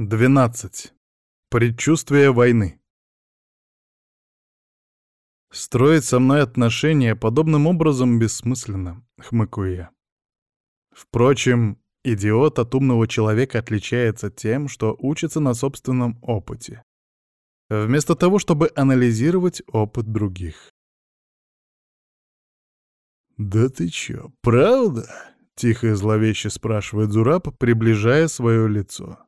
12. Предчувствие войны. Строить со мной отношения подобным образом бессмысленно, хмыкаю я. Впрочем, идиот от умного человека отличается тем, что учится на собственном опыте. Вместо того, чтобы анализировать опыт других. «Да ты чё, правда?» — тихо и зловеще спрашивает Зураб, приближая свое лицо.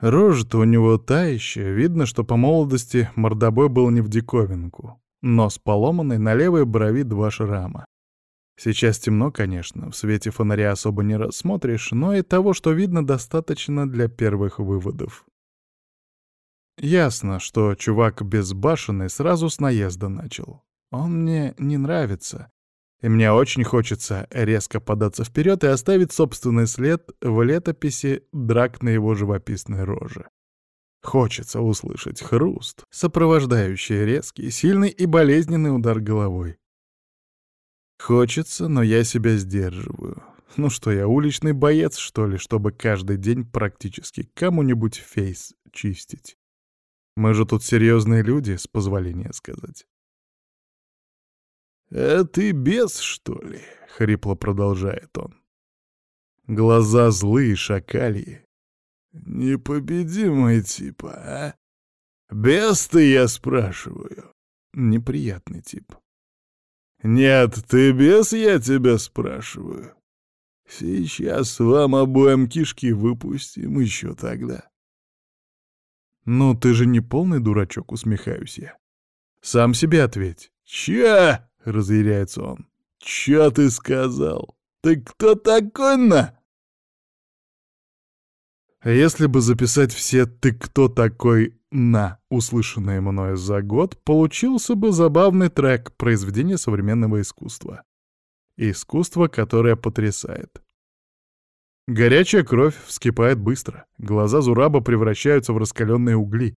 Рожа-то у него тающая, видно, что по молодости мордобой был не в диковинку. Нос поломанный, на левой брови два шрама. Сейчас темно, конечно, в свете фонаря особо не рассмотришь, но и того, что видно, достаточно для первых выводов. Ясно, что чувак безбашенный сразу с наезда начал. Он мне не нравится. И мне очень хочется резко податься вперед и оставить собственный след в летописи драк на его живописной роже. Хочется услышать хруст, сопровождающий резкий, сильный и болезненный удар головой. Хочется, но я себя сдерживаю. Ну что я, уличный боец, что ли, чтобы каждый день практически кому-нибудь фейс чистить? Мы же тут серьезные люди, с позволения сказать. «А ты бес, что ли?» — хрипло продолжает он. Глаза злые, шакальи. Непобедимый типа, а? Бес ты, я спрашиваю. Неприятный тип. Нет, ты бес, я тебя спрашиваю. Сейчас вам обоим кишки выпустим еще тогда. Ну, ты же не полный дурачок, усмехаюсь я. Сам себе ответь. Ча? — разъяряется он. «Чё ты сказал? Ты кто такой на?» Если бы записать все «ты кто такой на», услышанные мною за год, получился бы забавный трек произведения современного искусства. Искусство, которое потрясает. Горячая кровь вскипает быстро, глаза Зураба превращаются в раскаленные угли,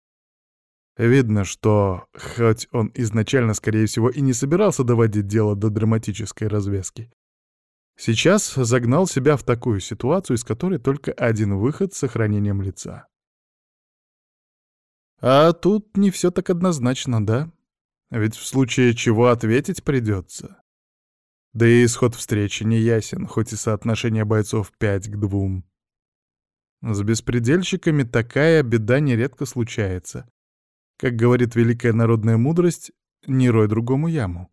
Видно, что, хоть он изначально, скорее всего, и не собирался доводить дело до драматической развязки, сейчас загнал себя в такую ситуацию, из которой только один выход с сохранением лица. А тут не все так однозначно, да? Ведь в случае чего ответить придется. Да и исход встречи не ясен, хоть и соотношение бойцов 5 к 2. С беспредельщиками такая беда нередко случается. Как говорит великая народная мудрость, не рой другому яму.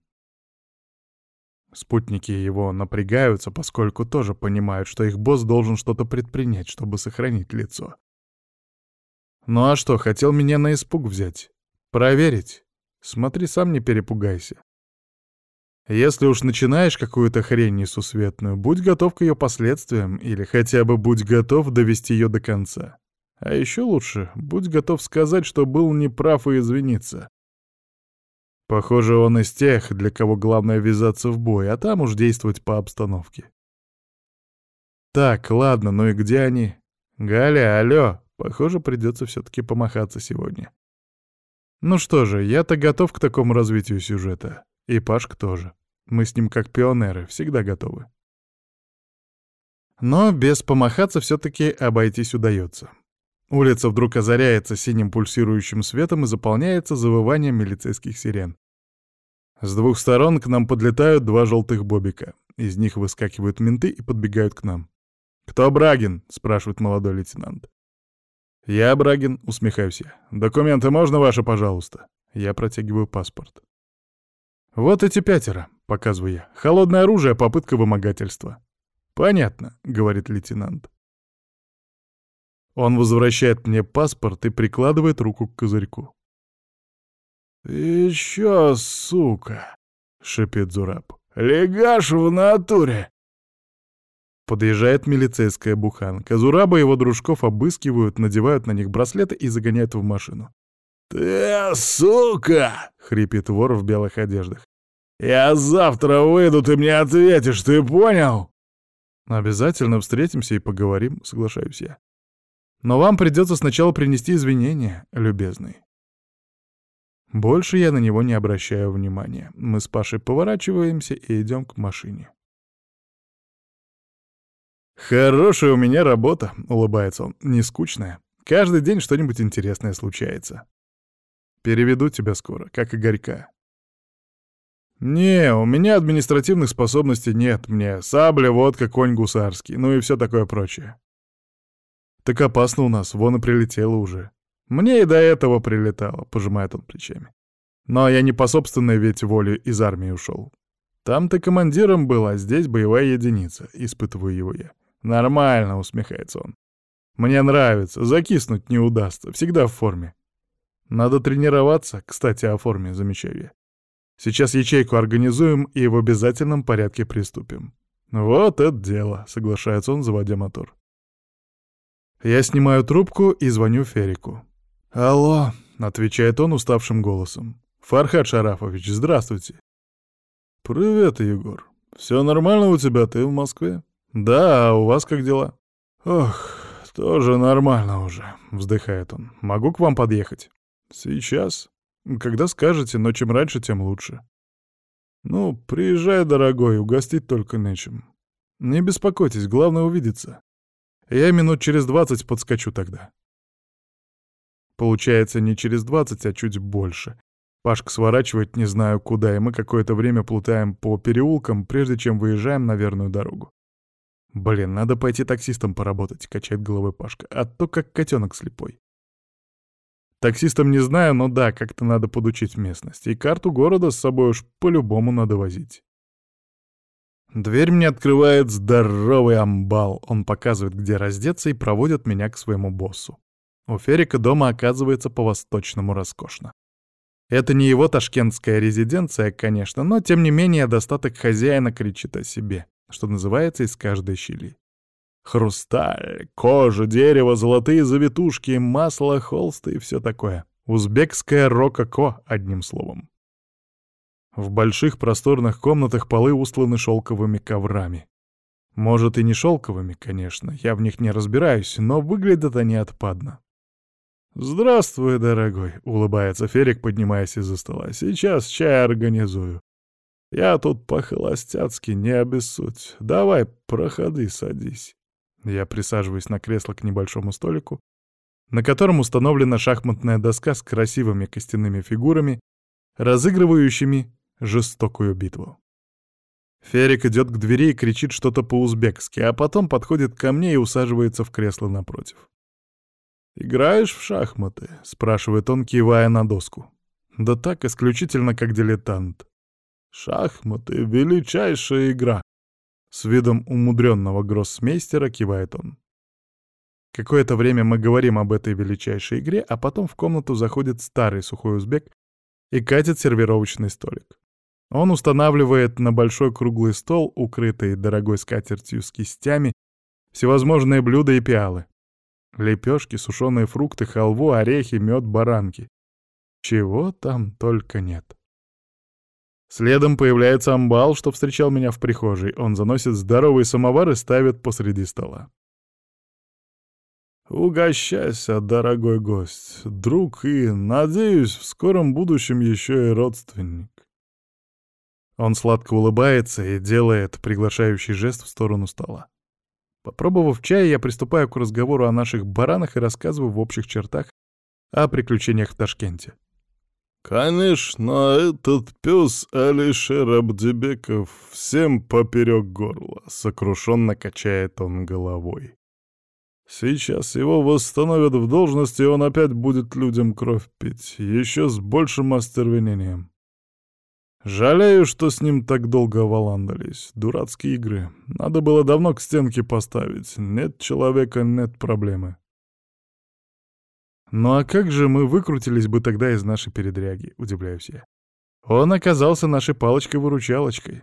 Спутники его напрягаются, поскольку тоже понимают, что их босс должен что-то предпринять, чтобы сохранить лицо. Ну а что, хотел меня на испуг взять? Проверить? Смотри, сам не перепугайся. Если уж начинаешь какую-то хрень несусветную, будь готов к ее последствиям или хотя бы будь готов довести ее до конца. А еще лучше, будь готов сказать, что был неправ и извиниться. Похоже, он из тех, для кого главное ввязаться в бой, а там уж действовать по обстановке. Так, ладно, ну и где они? Галя, алло, похоже, придется все-таки помахаться сегодня. Ну что же, я-то готов к такому развитию сюжета. И Пашка тоже. Мы с ним как пионеры, всегда готовы. Но без помахаться все-таки обойтись удается. Улица вдруг озаряется синим пульсирующим светом и заполняется завыванием милицейских сирен. С двух сторон к нам подлетают два желтых бобика. Из них выскакивают менты и подбегают к нам. «Кто Брагин?» — спрашивает молодой лейтенант. «Я Брагин», — усмехаюсь я. «Документы можно ваши, пожалуйста?» Я протягиваю паспорт. «Вот эти пятеро», — показываю я. «Холодное оружие, попытка вымогательства». «Понятно», — говорит лейтенант. Он возвращает мне паспорт и прикладывает руку к козырьку. «Еще, сука!» — шипит Зураб. «Легаш в натуре!» Подъезжает милицейская буханка. Зураба и его дружков обыскивают, надевают на них браслеты и загоняют в машину. «Ты, сука!» — хрипит вор в белых одеждах. «Я завтра выйду, ты мне ответишь, ты понял?» «Обязательно встретимся и поговорим», — соглашаюсь я. Но вам придется сначала принести извинения, любезный. Больше я на него не обращаю внимания. Мы с Пашей поворачиваемся и идем к машине. «Хорошая у меня работа», — улыбается он, — «не скучная. Каждый день что-нибудь интересное случается. Переведу тебя скоро, как Игорька». «Не, у меня административных способностей нет, мне сабля, водка, конь гусарский, ну и все такое прочее». «Так опасно у нас, вон и прилетело уже». «Мне и до этого прилетало», — пожимает он плечами. «Но я не по собственной ведь воле из армии ушел. Там ты командиром был, а здесь боевая единица», — испытываю его я. «Нормально», — усмехается он. «Мне нравится, закиснуть не удастся, всегда в форме». «Надо тренироваться, кстати, о форме, замечаю я. Сейчас ячейку организуем и в обязательном порядке приступим». «Вот это дело», — соглашается он, заводя мотор. Я снимаю трубку и звоню Ферику. «Алло», — отвечает он уставшим голосом. «Фархад Шарафович, здравствуйте». «Привет, Егор. Все нормально у тебя? Ты в Москве?» «Да, а у вас как дела?» «Ох, тоже нормально уже», — вздыхает он. «Могу к вам подъехать?» «Сейчас. Когда скажете, но чем раньше, тем лучше». «Ну, приезжай, дорогой, угостить только нечем. Не беспокойтесь, главное увидеться. Я минут через двадцать подскочу тогда». Получается не через двадцать, а чуть больше. Пашка сворачивает не знаю куда, и мы какое-то время плутаем по переулкам, прежде чем выезжаем на верную дорогу. «Блин, надо пойти таксистом поработать», — качает головой Пашка, «а то как котенок слепой». Таксистом не знаю, но да, как-то надо подучить местность. И карту города с собой уж по-любому надо возить. Дверь мне открывает здоровый амбал. Он показывает, где раздеться, и проводит меня к своему боссу. У Ферика дома оказывается по-восточному роскошно. Это не его ташкентская резиденция, конечно, но тем не менее достаток хозяина кричит о себе что называется, из каждой щели. Хрусталь, кожа, дерево, золотые завитушки, масло, холсты и все такое. Узбекская рококо, одним словом. В больших просторных комнатах полы устланы шелковыми коврами. Может, и не шелковыми, конечно, я в них не разбираюсь, но выглядят они отпадно. «Здравствуй, дорогой», — улыбается Ферик, поднимаясь из-за стола. «Сейчас чай организую. Я тут по-холостяцки, не обессудь. Давай, проходи, садись. Я присаживаюсь на кресло к небольшому столику, на котором установлена шахматная доска с красивыми костяными фигурами, разыгрывающими жестокую битву. Ферик идет к двери и кричит что-то по-узбекски, а потом подходит ко мне и усаживается в кресло напротив. «Играешь в шахматы?» — спрашивает он, кивая на доску. «Да так, исключительно как дилетант. Шахматы — величайшая игра. С видом умудренного гроссмейстера кивает он. Какое-то время мы говорим об этой величайшей игре, а потом в комнату заходит старый сухой узбек и катит сервировочный столик. Он устанавливает на большой круглый стол, укрытый дорогой скатертью с кистями, всевозможные блюда и пиалы. Лепешки, сушеные фрукты, халву, орехи, мед, баранки. Чего там только нет. Следом появляется амбал, что встречал меня в прихожей. Он заносит здоровый самовар и ставит посреди стола. «Угощайся, дорогой гость, друг и, надеюсь, в скором будущем еще и родственник». Он сладко улыбается и делает приглашающий жест в сторону стола. Попробовав чай, я приступаю к разговору о наших баранах и рассказываю в общих чертах о приключениях в Ташкенте. Конечно, этот пес Алишер Абдебеков всем поперек горла, сокрушенно качает он головой. Сейчас его восстановят в должности, и он опять будет людям кровь пить, еще с большим остервенением. Жалею, что с ним так долго валандались. Дурацкие игры. Надо было давно к стенке поставить. Нет человека — нет проблемы. Ну а как же мы выкрутились бы тогда из нашей передряги, удивляюсь я. Он оказался нашей палочкой-выручалочкой.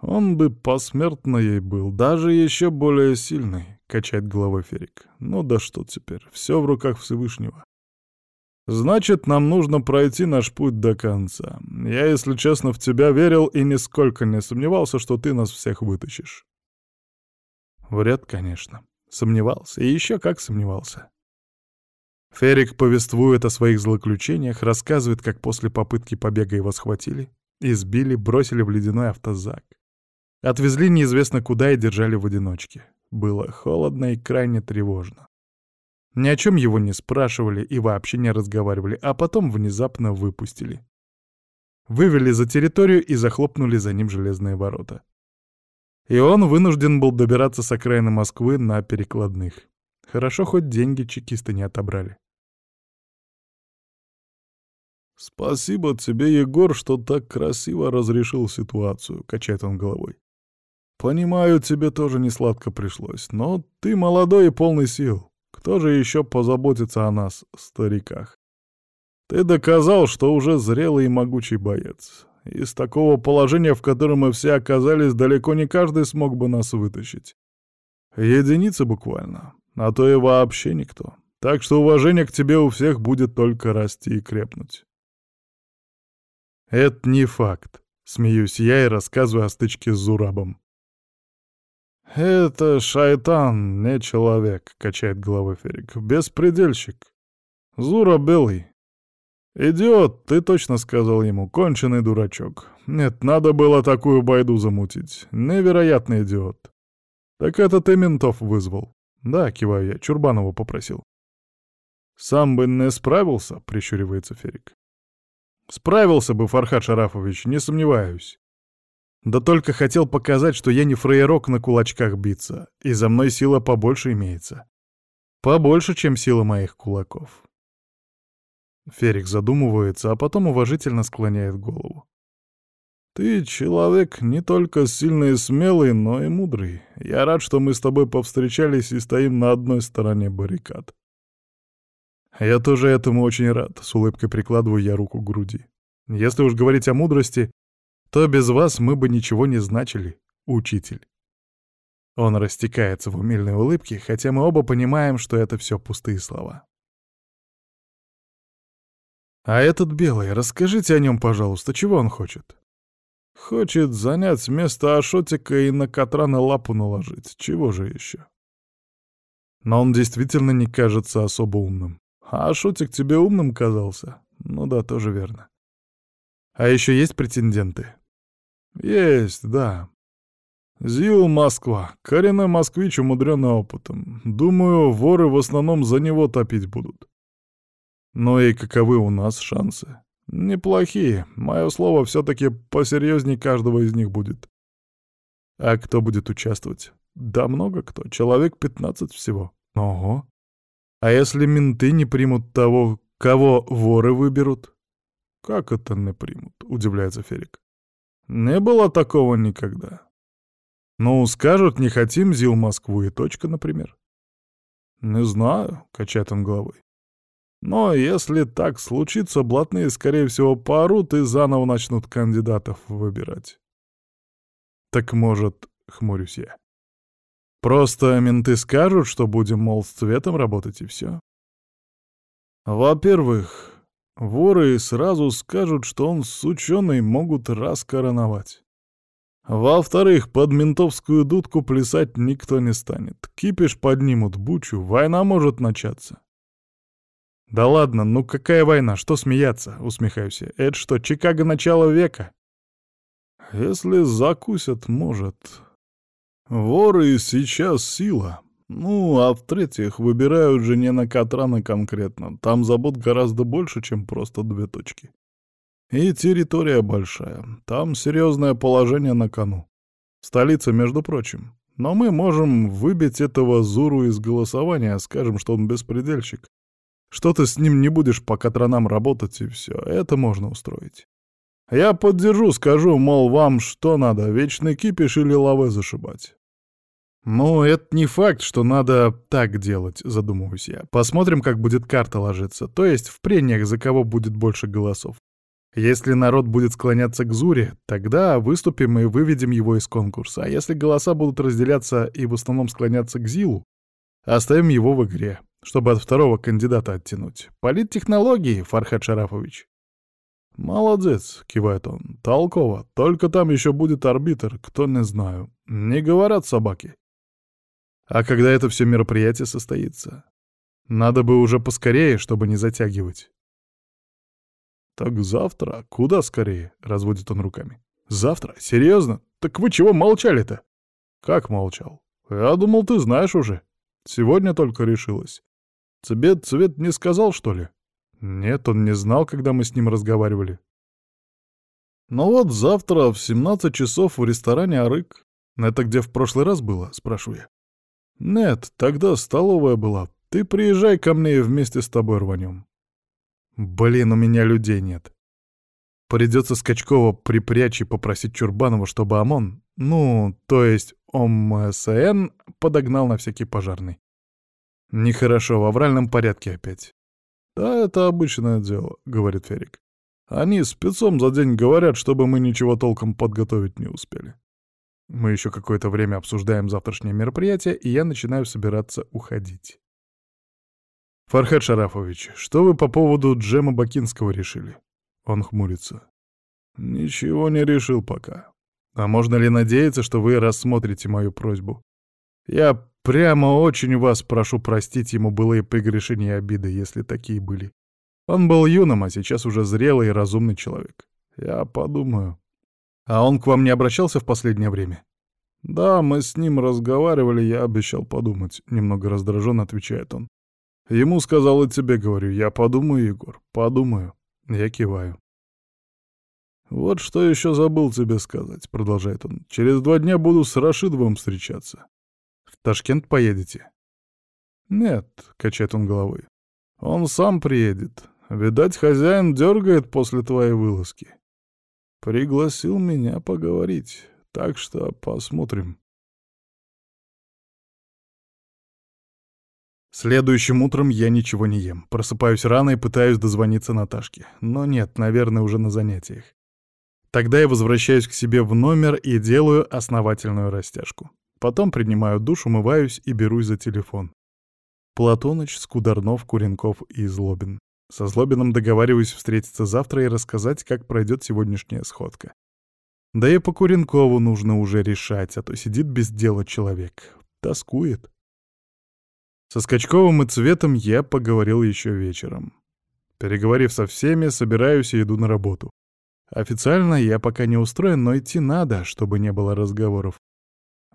Он бы посмертно ей был, даже еще более сильный, качает головой Ферик. Ну да что теперь, все в руках Всевышнего. Значит, нам нужно пройти наш путь до конца. Я, если честно, в тебя верил и нисколько не сомневался, что ты нас всех вытащишь. Вряд, конечно. Сомневался. И еще как сомневался. Ферик повествует о своих злоключениях, рассказывает, как после попытки побега его схватили, избили, бросили в ледяной автозак. Отвезли неизвестно куда и держали в одиночке. Было холодно и крайне тревожно. Ни о чем его не спрашивали и вообще не разговаривали, а потом внезапно выпустили. Вывели за территорию и захлопнули за ним железные ворота. И он вынужден был добираться с окраины Москвы на перекладных. Хорошо, хоть деньги чекисты не отобрали. «Спасибо тебе, Егор, что так красиво разрешил ситуацию», — качает он головой. «Понимаю, тебе тоже не сладко пришлось, но ты молодой и полный сил. Кто же еще позаботится о нас, стариках? Ты доказал, что уже зрелый и могучий боец. Из такого положения, в котором мы все оказались, далеко не каждый смог бы нас вытащить. Единицы буквально, а то и вообще никто. Так что уважение к тебе у всех будет только расти и крепнуть. Это не факт. Смеюсь я и рассказываю о стычке с Зурабом. «Это шайтан, не человек», — качает головой Ферик. «Беспредельщик. Зура белый. Идиот, ты точно сказал ему, конченый дурачок. Нет, надо было такую байду замутить. Невероятный идиот. Так это ты ментов вызвал?» «Да», — киваю я, Чурбанова попросил. «Сам бы не справился?» — прищуривается Ферик. «Справился бы, Фархад Шарафович, не сомневаюсь. Да только хотел показать, что я не фраерок на кулачках биться, и за мной сила побольше имеется. Побольше, чем сила моих кулаков. Ферик задумывается, а потом уважительно склоняет голову. «Ты человек не только сильный и смелый, но и мудрый. Я рад, что мы с тобой повстречались и стоим на одной стороне баррикад». «Я тоже этому очень рад», — с улыбкой прикладываю я руку к груди. «Если уж говорить о мудрости, то без вас мы бы ничего не значили, учитель. Он растекается в умильной улыбке, хотя мы оба понимаем, что это все пустые слова. А этот белый, расскажите о нем, пожалуйста, чего он хочет? Хочет занять место Ашотика и на Катрана лапу наложить. Чего же еще? Но он действительно не кажется особо умным. А Ашотик тебе умным казался? Ну да, тоже верно. А еще есть претенденты? Есть, да. Зил Москва. Коренной москвич, умудренный опытом. Думаю, воры в основном за него топить будут. Ну и каковы у нас шансы? Неплохие. Мое слово все-таки посерьезней каждого из них будет. А кто будет участвовать? Да много кто. Человек 15 всего. Ого. А если менты не примут того, кого воры выберут? Как это не примут? Удивляется Ферик. Не было такого никогда. Ну, скажут, не хотим ЗИЛ Москву и точка, например. Не знаю, качает он головой. Но если так случится, блатные, скорее всего, поорут и заново начнут кандидатов выбирать. Так может, хмурюсь я. Просто менты скажут, что будем, мол, с цветом работать и все. Во-первых, Воры сразу скажут, что он с ученый могут раскороновать. Во-вторых, под ментовскую дудку плясать никто не станет. Кипиш поднимут бучу, война может начаться. «Да ладно, ну какая война? Что смеяться?» — усмехаюсь я. «Это что, Чикаго начала века?» «Если закусят, может. Воры сейчас сила. Ну, а в-третьих, выбирают же не на Катрана конкретно. Там забот гораздо больше, чем просто две точки. И территория большая. Там серьезное положение на кону. Столица, между прочим. Но мы можем выбить этого Зуру из голосования, скажем, что он беспредельщик. Что ты с ним не будешь по Катранам работать, и все. Это можно устроить. Я поддержу, скажу, мол, вам что надо, вечный кипиш или лавы зашибать. «Ну, это не факт, что надо так делать», — задумываюсь я. «Посмотрим, как будет карта ложиться, то есть в прениях за кого будет больше голосов. Если народ будет склоняться к Зуре, тогда выступим и выведем его из конкурса, а если голоса будут разделяться и в основном склоняться к Зилу, оставим его в игре, чтобы от второго кандидата оттянуть. Политтехнологии, Фархад Шарафович». «Молодец», — кивает он, — «толково. Только там еще будет арбитр, кто не знаю. Не говорят собаки». А когда это все мероприятие состоится? Надо бы уже поскорее, чтобы не затягивать. «Так завтра? Куда скорее?» — разводит он руками. Завтра? Серьезно? Так вы чего молчали-то? Как молчал? Я думал, ты знаешь уже. Сегодня только решилась. Тебе Цвет не сказал, что ли? Нет, он не знал, когда мы с ним разговаривали. Ну вот завтра в 17 часов в ресторане «Арык». Это где в прошлый раз было, спрашиваю я. Нет, тогда столовая была. Ты приезжай ко мне и вместе с тобой рванем. Блин, у меня людей нет. Придется Скачкова припрячь и попросить Чурбанова, чтобы ОМОН, ну, то есть ОМСН, подогнал на всякий пожарный. Нехорошо, в авральном порядке опять. «Да, это обычное дело», — говорит Ферик. «Они спецом за день говорят, чтобы мы ничего толком подготовить не успели». Мы еще какое-то время обсуждаем завтрашнее мероприятие, и я начинаю собираться уходить. «Фархад Шарафович, что вы по поводу Джема Бакинского решили?» Он хмурится. «Ничего не решил пока. А можно ли надеяться, что вы рассмотрите мою просьбу? Я прямо очень вас прошу простить ему былые прегрешения и обиды, если такие были. Он был юным, а сейчас уже зрелый и разумный человек. Я подумаю. А он к вам не обращался в последнее время? Да, мы с ним разговаривали, я обещал подумать. Немного раздраженно отвечает он. Ему сказал и тебе говорю. Я подумаю, Егор, подумаю. Я киваю. «Вот что еще забыл тебе сказать», — продолжает он. «Через два дня буду с Рашидовым встречаться. В Ташкент поедете?» «Нет», — качает он головой. «Он сам приедет. Видать, хозяин дергает после твоей вылазки. Пригласил меня поговорить, так что посмотрим». Следующим утром я ничего не ем. Просыпаюсь рано и пытаюсь дозвониться Наташке. Но нет, наверное, уже на занятиях. Тогда я возвращаюсь к себе в номер и делаю основательную растяжку. Потом принимаю душ, умываюсь и берусь за телефон. Платоныч, Скударнов, Куренков и Злобин. Со Злобиным договариваюсь встретиться завтра и рассказать, как пройдет сегодняшняя сходка. Да и по Куренкову нужно уже решать, а то сидит без дела человек. Тоскует. Со Скачковым и Цветом я поговорил еще вечером. Переговорив со всеми, собираюсь и иду на работу. Официально я пока не устроен, но идти надо, чтобы не было разговоров.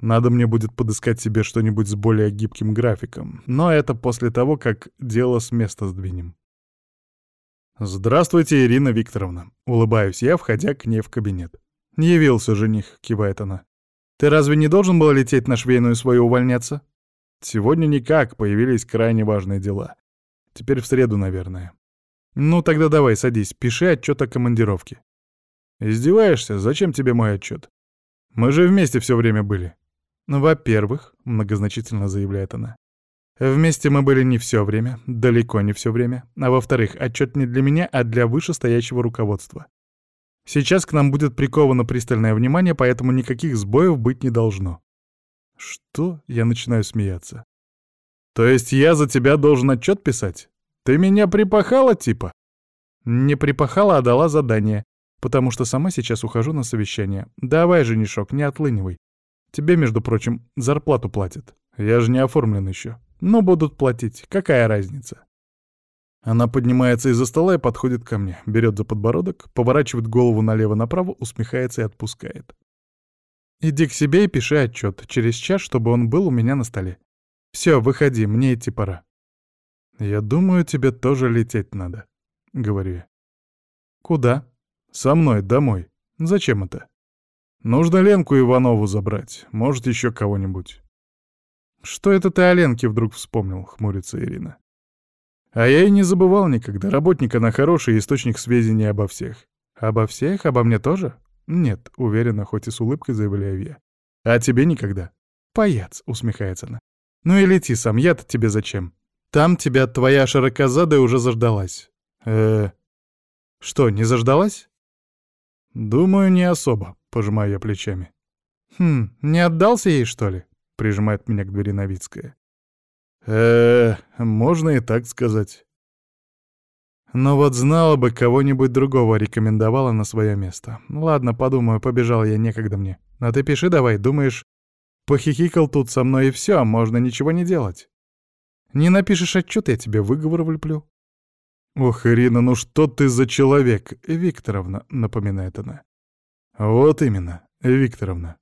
Надо мне будет подыскать себе что-нибудь с более гибким графиком, но это после того, как дело с места сдвинем. «Здравствуйте, Ирина Викторовна», — улыбаюсь я, входя к ней в кабинет. «Не явился жених», — кивает она. «Ты разве не должен был лететь на швейную свою увольняться?» «Сегодня никак, появились крайне важные дела. Теперь в среду, наверное». «Ну тогда давай, садись, пиши отчет о командировке. «Издеваешься? Зачем тебе мой отчет? Мы же вместе все время были». «Ну, «Во-первых», — многозначительно заявляет она, «вместе мы были не все время, далеко не все время. А во-вторых, отчет не для меня, а для вышестоящего руководства. Сейчас к нам будет приковано пристальное внимание, поэтому никаких сбоев быть не должно». «Что?» — я начинаю смеяться. «То есть я за тебя должен отчет писать? Ты меня припахала, типа?» «Не припахала, а дала задание потому что сама сейчас ухожу на совещание. Давай, женишок, не отлынивай. Тебе, между прочим, зарплату платят. Я же не оформлен еще. Но будут платить. Какая разница? Она поднимается из-за стола и подходит ко мне, берет за подбородок, поворачивает голову налево-направо, усмехается и отпускает. «Иди к себе и пиши отчет. Через час, чтобы он был у меня на столе. Все, выходи, мне идти пора». «Я думаю, тебе тоже лететь надо», — говорю я. «Куда?» Со мной домой. Зачем это? Нужно Ленку Иванову забрать. Может, еще кого-нибудь. Что это ты о Ленке вдруг вспомнил, хмурится Ирина. А я и не забывал никогда. Работник она хороший источник сведений обо всех. Обо всех? Обо мне тоже? Нет, уверенно, хоть и с улыбкой заявляю я. А тебе никогда. Паяц, усмехается она. Ну и лети сам, я-то тебе зачем? Там тебя твоя широкозадая уже заждалась. э Что, не заждалась? «Думаю, не особо», — пожимаю я плечами. «Хм, не отдался ей, что ли?» — прижимает меня к двери Новицкая. э можно и так сказать». Но вот знала бы, кого-нибудь другого рекомендовала на свое место. Ладно, подумаю, побежал я, некогда мне. А ты пиши давай, думаешь, похихикал тут со мной и все, можно ничего не делать. Не напишешь отчет, я тебе выговор влеплю. «Ох, Ирина, ну что ты за человек?» — Викторовна, — напоминает она. Вот именно, Викторовна.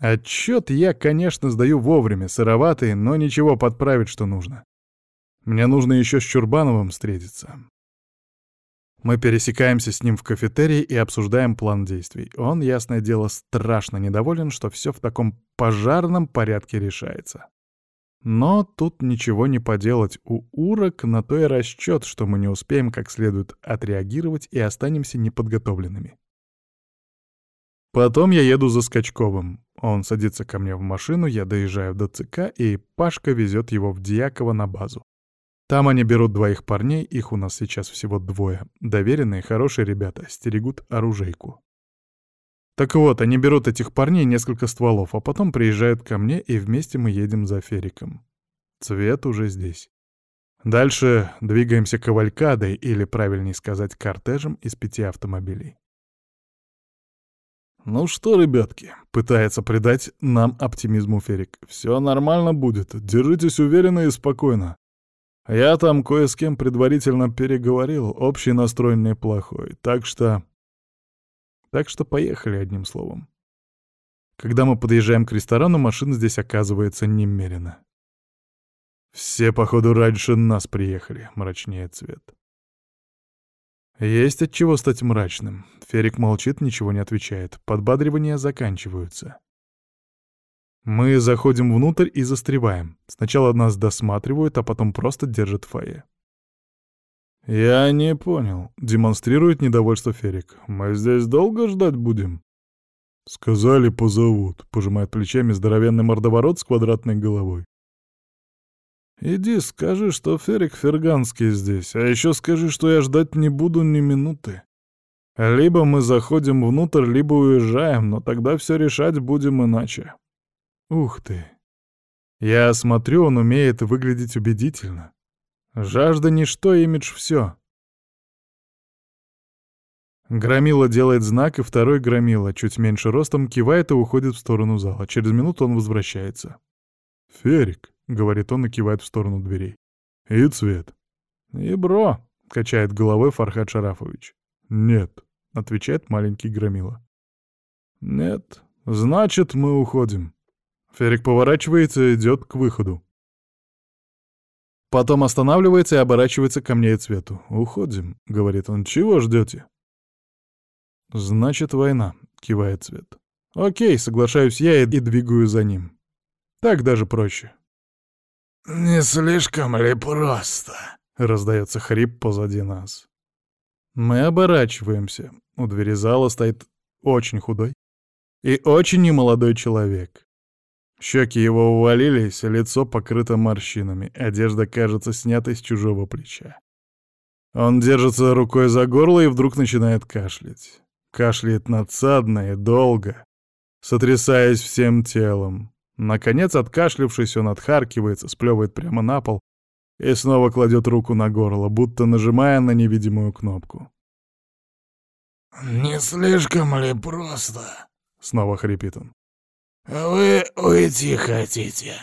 Отчет я, конечно, сдаю вовремя, сыроватый, но ничего подправить, что нужно. Мне нужно еще с Чурбановым встретиться. Мы пересекаемся с ним в кафетерии и обсуждаем план действий. Он, ясное дело, страшно недоволен, что все в таком пожарном порядке решается. Но тут ничего не поделать. У урок на то и расчет, что мы не успеем как следует отреагировать и останемся неподготовленными. Потом я еду за Скачковым. Он садится ко мне в машину, я доезжаю до ЦК, и Пашка везет его в Дьяково на базу. Там они берут двоих парней, их у нас сейчас всего двое. Доверенные, хорошие ребята, стерегут оружейку. Так вот, они берут этих парней несколько стволов, а потом приезжают ко мне, и вместе мы едем за Фериком. Цвет уже здесь. Дальше двигаемся кавалькадой, или, правильнее сказать, кортежем из пяти автомобилей. «Ну что, ребятки», — пытается придать нам оптимизму Ферик, — «все нормально будет, держитесь уверенно и спокойно. Я там кое с кем предварительно переговорил, общий настрой неплохой, так что... Так что поехали, одним словом. Когда мы подъезжаем к ресторану, машин здесь оказывается немерено. «Все, походу, раньше нас приехали», — мрачнее цвет. Есть от чего стать мрачным. Ферик молчит, ничего не отвечает. Подбадривания заканчиваются. Мы заходим внутрь и застреваем. Сначала нас досматривают, а потом просто держат фойе. «Я не понял», — демонстрирует недовольство Ферик. «Мы здесь долго ждать будем?» «Сказали, позовут», — пожимает плечами здоровенный мордоворот с квадратной головой. «Иди, скажи, что Ферик Ферганский здесь, а еще скажи, что я ждать не буду ни минуты. Либо мы заходим внутрь, либо уезжаем, но тогда все решать будем иначе». Ух ты. Я смотрю, он умеет выглядеть убедительно. Жажда — ничто, имидж — все. Громила делает знак, и второй громила, чуть меньше ростом, кивает и уходит в сторону зала. Через минуту он возвращается. «Ферик», — говорит он и кивает в сторону дверей. «И цвет». «И бро», — качает головой Фархад Шарафович. «Нет», — отвечает маленький громила. «Нет, значит, мы уходим». Ферик поворачивается и идет к выходу. Потом останавливается и оборачивается ко мне и цвету. «Уходим», — говорит он. «Чего ждете?» «Значит, война», — кивает цвет. «Окей», — соглашаюсь я и, и двигаю за ним. Так даже проще. «Не слишком ли просто?» — раздается хрип позади нас. Мы оборачиваемся. У двери зала стоит очень худой и очень немолодой человек. Щеки его увалились, лицо покрыто морщинами, одежда кажется снятой с чужого плеча. Он держится рукой за горло и вдруг начинает кашлять. Кашляет надсадно и долго, сотрясаясь всем телом. Наконец, откашлившись, он отхаркивается, сплевывает прямо на пол и снова кладет руку на горло, будто нажимая на невидимую кнопку. «Не слишком ли просто?» — снова хрипит он. «Вы уйти хотите?»